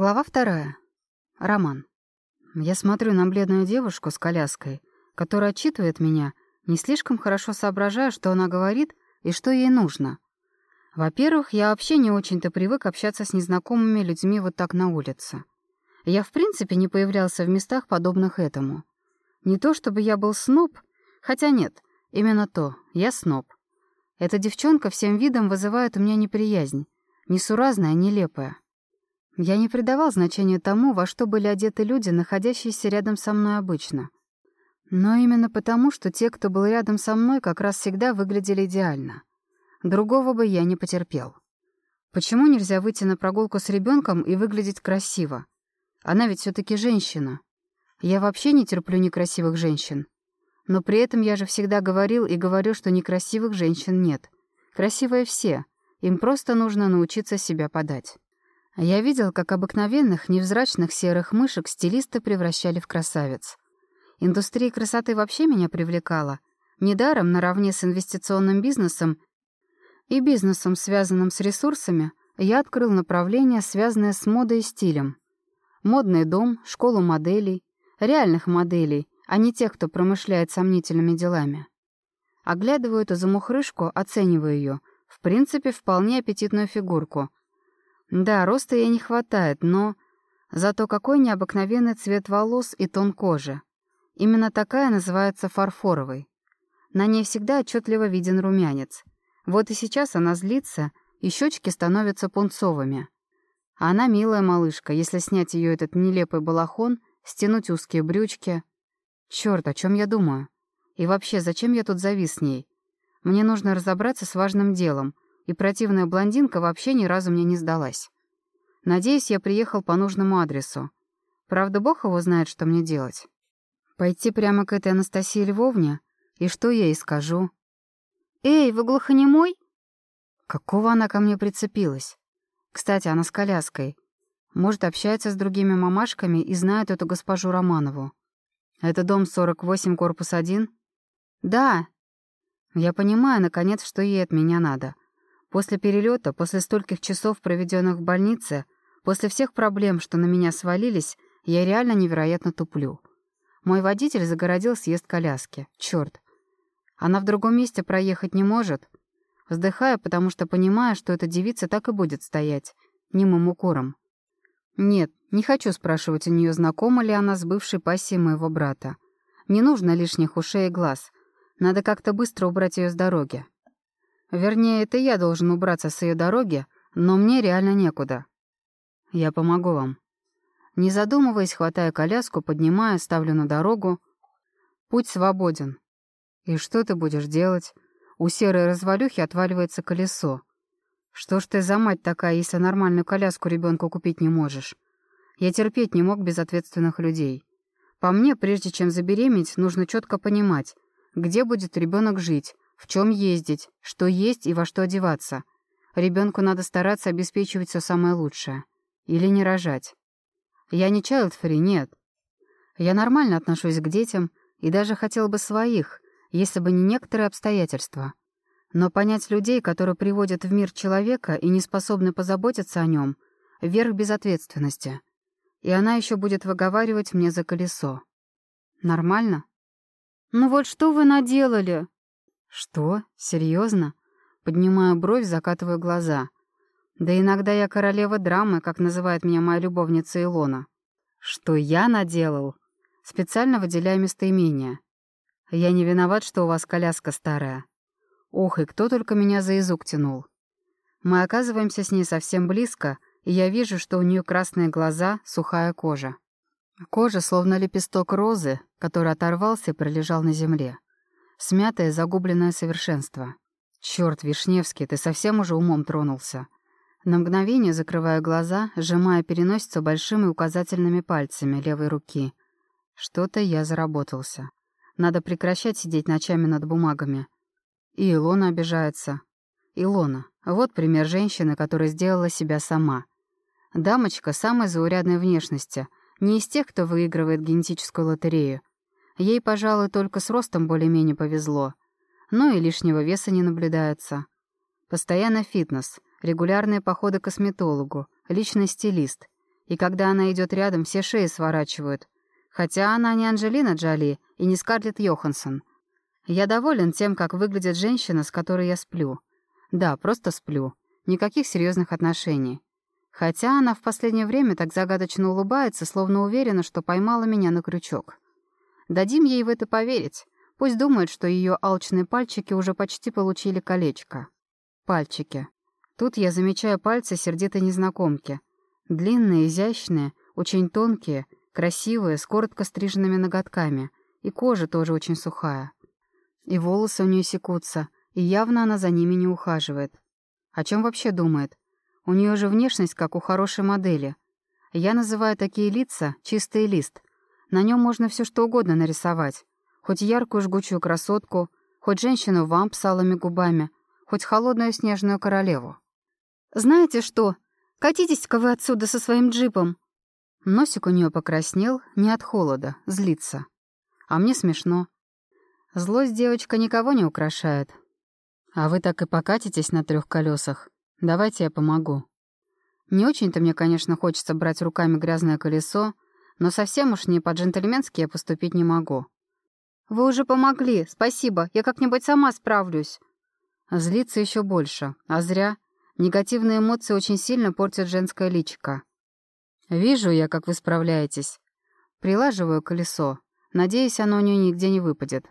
Глава вторая. Роман. Я смотрю на бледную девушку с коляской, которая отчитывает меня, не слишком хорошо соображая, что она говорит и что ей нужно. Во-первых, я вообще не очень-то привык общаться с незнакомыми людьми вот так на улице. Я в принципе не появлялся в местах, подобных этому. Не то чтобы я был сноб, хотя нет, именно то, я сноб. Эта девчонка всем видом вызывает у меня неприязнь, несуразная, нелепая. Я не придавал значения тому, во что были одеты люди, находящиеся рядом со мной обычно. Но именно потому, что те, кто был рядом со мной, как раз всегда выглядели идеально. Другого бы я не потерпел. Почему нельзя выйти на прогулку с ребенком и выглядеть красиво? Она ведь все таки женщина. Я вообще не терплю некрасивых женщин. Но при этом я же всегда говорил и говорю, что некрасивых женщин нет. Красивые все. Им просто нужно научиться себя подать. Я видел, как обыкновенных, невзрачных серых мышек стилисты превращали в красавиц. Индустрия красоты вообще меня привлекала. Недаром, наравне с инвестиционным бизнесом и бизнесом, связанным с ресурсами, я открыл направление, связанное с модой и стилем. Модный дом, школу моделей, реальных моделей, а не тех, кто промышляет сомнительными делами. Оглядываю эту замухрышку, оцениваю ее. В принципе, вполне аппетитную фигурку — да, роста ей не хватает, но... Зато какой необыкновенный цвет волос и тон кожи. Именно такая называется фарфоровой. На ней всегда отчетливо виден румянец. Вот и сейчас она злится, и щечки становятся пунцовыми. А она милая малышка, если снять ее этот нелепый балахон, стянуть узкие брючки. Черт, о чем я думаю? И вообще, зачем я тут завис с ней? Мне нужно разобраться с важным делом — и противная блондинка вообще ни разу мне не сдалась. Надеюсь, я приехал по нужному адресу. Правда, бог его знает, что мне делать. Пойти прямо к этой Анастасии Львовне? И что я ей скажу? «Эй, вы глухонемой?» Какого она ко мне прицепилась? Кстати, она с коляской. Может, общается с другими мамашками и знает эту госпожу Романову. Это дом 48, корпус 1? Да. Я понимаю, наконец, что ей от меня надо. После перелета, после стольких часов, проведенных в больнице, после всех проблем, что на меня свалились, я реально невероятно туплю. Мой водитель загородил съезд коляски. Чёрт. Она в другом месте проехать не может. Вздыхаю, потому что понимаю, что эта девица так и будет стоять, немым укором. Нет, не хочу спрашивать у нее, знакома ли она с бывшей пассией моего брата. Не нужно лишних ушей и глаз. Надо как-то быстро убрать ее с дороги. Вернее, это я должен убраться с ее дороги, но мне реально некуда. Я помогу вам. Не задумываясь, хватая коляску, поднимая, ставлю на дорогу. Путь свободен. И что ты будешь делать? У серой развалюхи отваливается колесо. Что ж ты за мать такая, если нормальную коляску ребенку купить не можешь? Я терпеть не мог безответственных людей. По мне, прежде чем забеременеть, нужно четко понимать, где будет ребенок жить, в чем ездить, что есть и во что одеваться. Ребенку надо стараться обеспечивать все самое лучшее. Или не рожать. Я не чайлдфри, нет. Я нормально отношусь к детям и даже хотел бы своих, если бы не некоторые обстоятельства. Но понять людей, которые приводят в мир человека и не способны позаботиться о нем, верх безответственности. И она еще будет выговаривать мне за колесо. Нормально? «Ну вот что вы наделали?» «Что? Серьезно?» Поднимаю бровь, закатываю глаза. Да иногда я королева драмы, как называет меня моя любовница Илона. Что я наделал? Специально выделяю местоимение. Я не виноват, что у вас коляска старая. Ох, и кто только меня за язык тянул. Мы оказываемся с ней совсем близко, и я вижу, что у нее красные глаза, сухая кожа. Кожа словно лепесток розы, который оторвался и пролежал на земле. Смятое, загубленное совершенство. Черт, Вишневский, ты совсем уже умом тронулся. На мгновение закрывая глаза, сжимая переносицу большими указательными пальцами левой руки. Что-то я заработался. Надо прекращать сидеть ночами над бумагами. И Илона обижается. Илона. Вот пример женщины, которая сделала себя сама. Дамочка самой заурядной внешности, не из тех, кто выигрывает генетическую лотерею, Ей, пожалуй, только с ростом более-менее повезло. Но и лишнего веса не наблюдается. Постоянно фитнес, регулярные походы к косметологу, личный стилист. И когда она идет рядом, все шеи сворачивают. Хотя она не Анджелина Джоли и не Скарлетт Йоханссон. Я доволен тем, как выглядит женщина, с которой я сплю. Да, просто сплю. Никаких серьезных отношений. Хотя она в последнее время так загадочно улыбается, словно уверена, что поймала меня на крючок. Дадим ей в это поверить. Пусть думает, что ее алчные пальчики уже почти получили колечко. Пальчики. Тут я замечаю пальцы сердитой незнакомки. Длинные, изящные, очень тонкие, красивые, с коротко стриженными ноготками. И кожа тоже очень сухая. И волосы у нее секутся, и явно она за ними не ухаживает. О чем вообще думает? У нее же внешность, как у хорошей модели. Я называю такие лица «чистый лист». На нем можно все что угодно нарисовать. Хоть яркую жгучую красотку, хоть женщину-вамп с алыми губами, хоть холодную снежную королеву. «Знаете что? Катитесь-ка вы отсюда со своим джипом!» Носик у нее покраснел, не от холода, злится. А мне смешно. Злость девочка никого не украшает. А вы так и покатитесь на трех колесах. Давайте я помогу. Не очень-то мне, конечно, хочется брать руками грязное колесо, но совсем уж не по-джентльменски я поступить не могу. «Вы уже помогли, спасибо, я как-нибудь сама справлюсь». Злиться еще больше, а зря. Негативные эмоции очень сильно портят женское личико. «Вижу я, как вы справляетесь. Прилаживаю колесо. Надеюсь, оно у нее нигде не выпадет.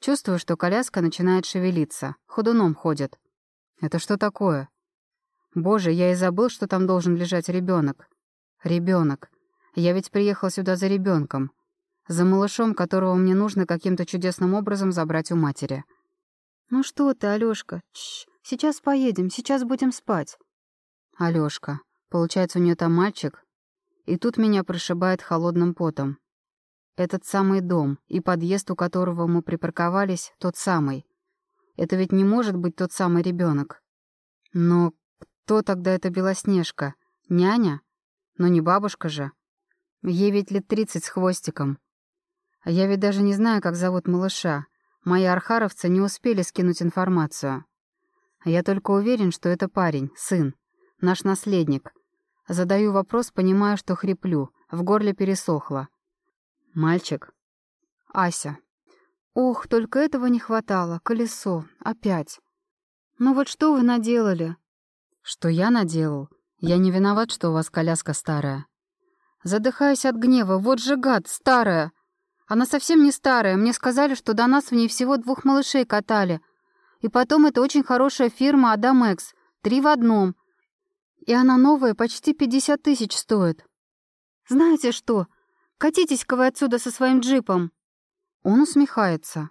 Чувствую, что коляска начинает шевелиться, ходуном ходит. Это что такое? Боже, я и забыл, что там должен лежать ребенок. Ребенок. Я ведь приехал сюда за ребенком, За малышом, которого мне нужно каким-то чудесным образом забрать у матери. «Ну что ты, Алёшка? Чш, сейчас поедем, сейчас будем спать». Алёшка. Получается, у нее там мальчик? И тут меня прошибает холодным потом. Этот самый дом и подъезд, у которого мы припарковались, тот самый. Это ведь не может быть тот самый ребенок. Но кто тогда эта Белоснежка? Няня? Но не бабушка же. Ей ведь лет тридцать с хвостиком. А я ведь даже не знаю, как зовут малыша. Мои архаровцы не успели скинуть информацию. Я только уверен, что это парень, сын, наш наследник. Задаю вопрос, понимая, что хриплю, в горле пересохло. Мальчик? Ася. Ох, только этого не хватало, колесо, опять. Ну вот что вы наделали? «Что я наделал? Я не виноват, что у вас коляска старая». Задыхаюсь от гнева. Вот же гад, старая. Она совсем не старая. Мне сказали, что до нас в ней всего двух малышей катали. И потом это очень хорошая фирма Адамекс. Три в одном. И она новая, почти пятьдесят тысяч стоит. Знаете что? Катитесь-ка вы отсюда со своим джипом. Он усмехается.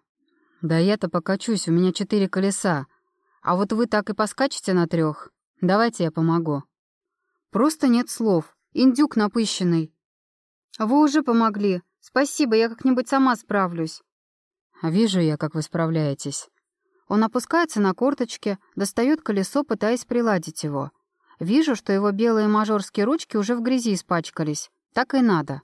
Да я-то покачусь, у меня четыре колеса. А вот вы так и поскачете на трех. Давайте я помогу. Просто нет слов. Индюк напыщенный. Вы уже помогли. Спасибо, я как-нибудь сама справлюсь. Вижу я, как вы справляетесь. Он опускается на корточки, достает колесо, пытаясь приладить его. Вижу, что его белые мажорские ручки уже в грязи испачкались. Так и надо.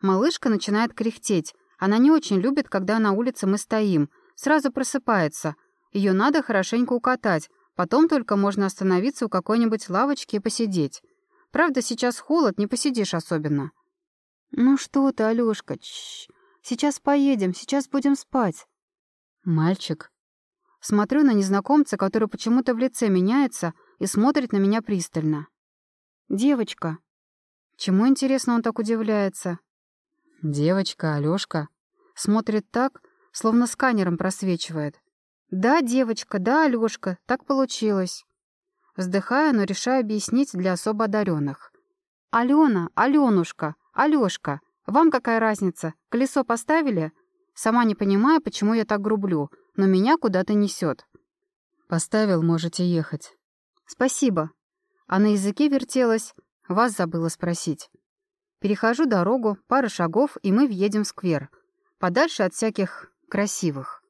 Малышка начинает кряхтеть. Она не очень любит, когда на улице мы стоим. Сразу просыпается. Ее надо хорошенько укатать, Потом только можно остановиться у какой-нибудь лавочки и посидеть. Правда, сейчас холод, не посидишь особенно. Ну что ты, Алёшка, чш. Сейчас поедем, сейчас будем спать. Мальчик. Смотрю на незнакомца, который почему-то в лице меняется и смотрит на меня пристально. Девочка. Чему, интересно, он так удивляется? Девочка, Алёшка. Смотрит так, словно сканером просвечивает. «Да, девочка, да, Алёшка, так получилось». Вздыхаю, но решаю объяснить для особо одаренных. «Алена, Аленушка, Алёшка, вам какая разница? Колесо поставили?» Сама не понимаю, почему я так грублю, но меня куда-то несет. «Поставил, можете ехать». «Спасибо». А на языке вертелась, вас забыла спросить. Перехожу дорогу, пара шагов, и мы въедем в сквер. Подальше от всяких красивых.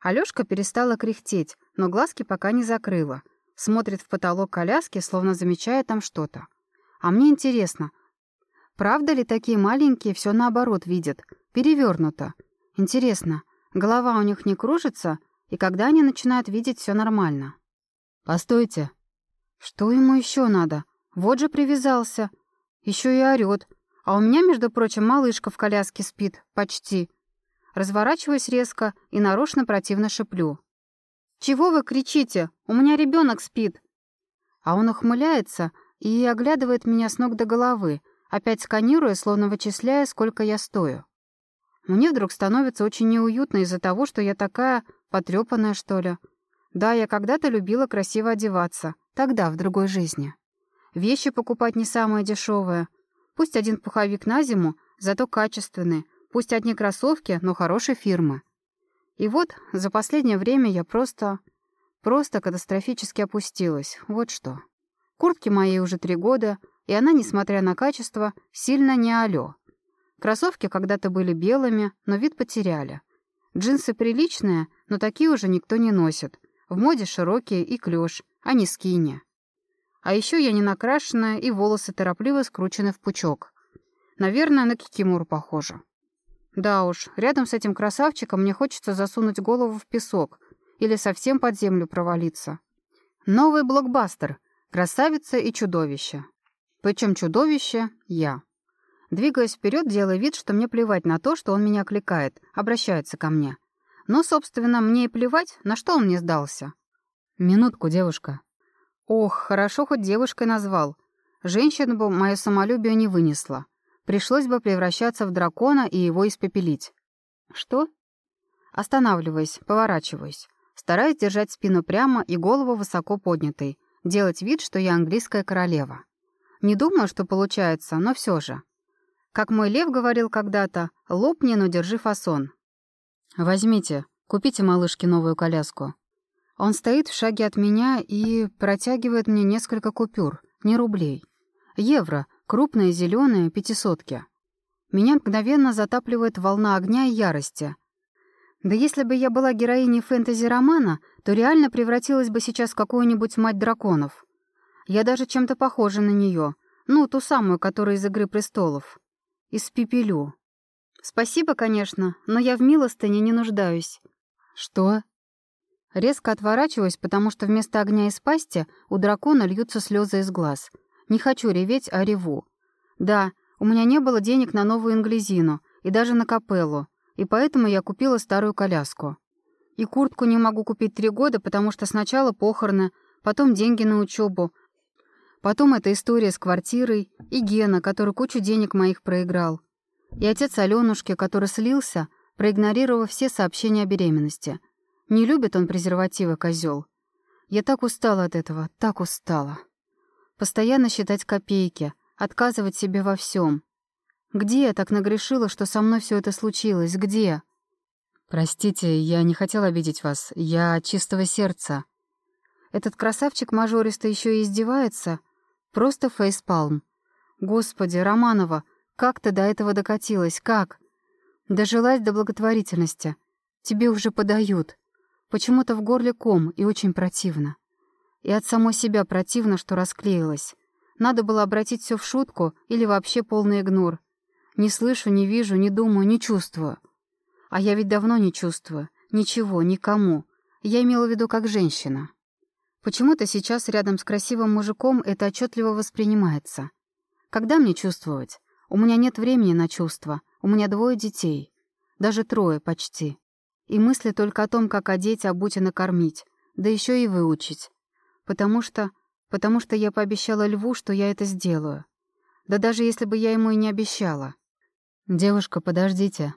Алёшка перестала кряхтеть, но глазки пока не закрыла. Смотрит в потолок коляски, словно замечая там что-то. А мне интересно, правда ли такие маленькие все наоборот видят? Перевернуто. Интересно, голова у них не кружится, и когда они начинают видеть все нормально? Постойте. Что ему еще надо? Вот же привязался. Еще и орёт. А у меня, между прочим, малышка в коляске спит. Почти. Разворачиваюсь резко и нарочно противно шеплю. «Чего вы кричите? У меня ребенок спит!» А он ухмыляется и оглядывает меня с ног до головы, опять сканируя, словно вычисляя, сколько я стою. Мне вдруг становится очень неуютно из-за того, что я такая потрепанная, что ли. Да, я когда-то любила красиво одеваться. Тогда, в другой жизни. Вещи покупать не самые дешевые. Пусть один пуховик на зиму, зато качественный. Пусть одни кроссовки, но хорошей фирмы. И вот за последнее время я просто... Просто катастрофически опустилась. Вот что. Куртке моей уже три года, и она, несмотря на качество, сильно не алё. Кроссовки когда-то были белыми, но вид потеряли. Джинсы приличные, но такие уже никто не носит. В моде широкие и клеш, а не скини. А еще я не накрашенная, и волосы торопливо скручены в пучок. Наверное, на Кикимору похоже. Да уж, рядом с этим красавчиком мне хочется засунуть голову в песок или совсем под землю провалиться. Новый блокбастер «Красавица и чудовище». Причем чудовище — я. Двигаясь вперед, делая вид, что мне плевать на то, что он меня кликает, обращается ко мне. Но, собственно, мне и плевать, на что он мне сдался. Минутку, девушка. Ох, хорошо хоть девушкой назвал. Женщина бы мое самолюбие не вынесла. Пришлось бы превращаться в дракона и его испепелить. Что? Останавливаясь, поворачиваясь. Стараюсь держать спину прямо и голову высоко поднятой. Делать вид, что я английская королева. Не думаю, что получается, но все же. Как мой лев говорил когда-то, лопни, но держи фасон. «Возьмите, купите малышке новую коляску». Он стоит в шаге от меня и протягивает мне несколько купюр, не рублей. Евро, крупные зеленые, пятисотки. Меня мгновенно затапливает волна огня и ярости. Да если бы я была героиней фэнтези-романа, то реально превратилась бы сейчас в какую-нибудь мать драконов. Я даже чем-то похожа на нее, ну, ту самую, которая из «Игры престолов». Испепелю. Спасибо, конечно, но я в милостыне не нуждаюсь. Что? Резко отворачиваюсь, потому что вместо огня из пасти у дракона льются слезы из глаз. Не хочу реветь, а реву. Да, у меня не было денег на новую инглизину и даже на капеллу, и поэтому я купила старую коляску. И куртку не могу купить три года, потому что сначала похороны, потом деньги на учебу, Потом эта история с квартирой, и Гена, который кучу денег моих проиграл. И отец Алёнушки, который слился, проигнорировав все сообщения о беременности. Не любит он презервативы, козёл. Я так устала от этого, так устала. Постоянно считать копейки, отказывать себе во всем. Где я так нагрешила, что со мной все это случилось? Где? Простите, я не хотел обидеть вас. Я чистого сердца. Этот красавчик мажористо еще и издевается, Просто фейспалм. Господи, Романова, как ты до этого докатилась, как? Дожилась до благотворительности. Тебе уже подают. Почему-то в горле ком и очень противно. И от самой себя противно, что расклеилась. Надо было обратить все в шутку или вообще полный игнор. Не слышу, не вижу, не думаю, не чувствую. А я ведь давно не чувствую. Ничего, никому. Я имела в виду как женщина. Почему-то сейчас рядом с красивым мужиком это отчетливо воспринимается. Когда мне чувствовать? У меня нет времени на чувства. У меня двое детей. Даже трое почти. И мысли только о том, как одеть, обуть и накормить. Да еще и выучить. Потому что... Потому что я пообещала Льву, что я это сделаю. Да даже если бы я ему и не обещала. «Девушка, подождите».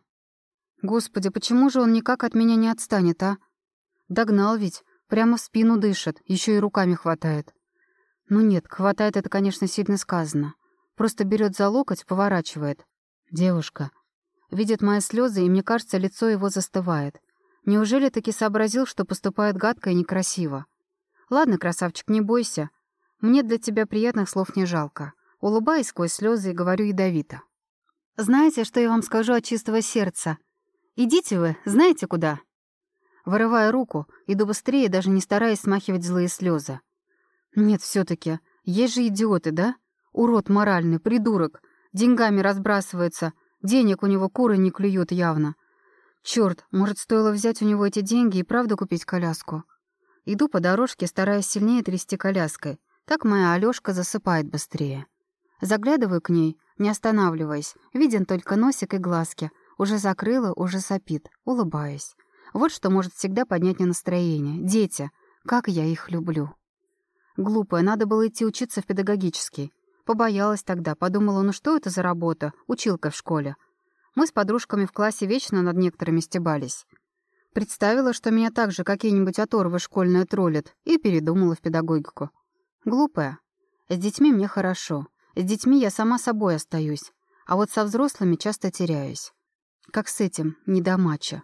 «Господи, почему же он никак от меня не отстанет, а? Догнал ведь, Прямо в спину дышит, еще и руками хватает. Ну нет, хватает это, конечно, сильно сказано. Просто берет за локоть, поворачивает. Девушка. Видит мои слезы, и мне кажется, лицо его застывает. Неужели таки сообразил, что поступает гадко и некрасиво? Ладно, красавчик, не бойся. Мне для тебя приятных слов не жалко. Улыбаюсь сквозь слезы и говорю ядовито. Знаете, что я вам скажу от чистого сердца? Идите вы, знаете куда? Вырывая руку, иду быстрее, даже не стараясь смахивать злые слезы. Нет, все таки есть же идиоты, да? Урод моральный, придурок. Деньгами разбрасывается. Денег у него куры не клюют явно. Черт, может, стоило взять у него эти деньги и правда купить коляску? Иду по дорожке, стараясь сильнее трясти коляской. Так моя Алёшка засыпает быстрее. Заглядываю к ней, не останавливаясь, виден только носик и глазки. Уже закрыла, уже сопит, улыбаясь. Вот что может всегда поднять мне настроение. Дети. Как я их люблю. Глупая, надо было идти учиться в педагогический. Побоялась тогда, подумала, ну что это за работа, училка в школе. Мы с подружками в классе вечно над некоторыми стебались. Представила, что меня также какие-нибудь оторвы школьные троллят, и передумала в педагогику. Глупая. С детьми мне хорошо. С детьми я сама собой остаюсь. А вот со взрослыми часто теряюсь. Как с этим, недомача.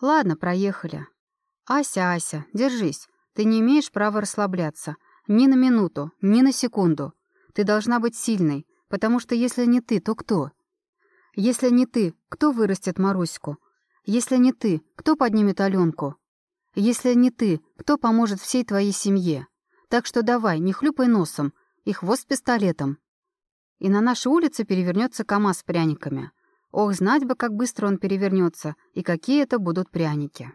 Ладно, проехали. Ася, Ася, держись. Ты не имеешь права расслабляться. Ни на минуту, ни на секунду. Ты должна быть сильной, потому что если не ты, то кто? Если не ты, кто вырастет Маруську? Если не ты, кто поднимет Аленку? Если не ты, кто поможет всей твоей семье? Так что давай, не хлюпай носом и хвост пистолетом. И на нашей улице перевернется КамАЗ с пряниками. Ох, знать бы, как быстро он перевернется, и какие это будут пряники.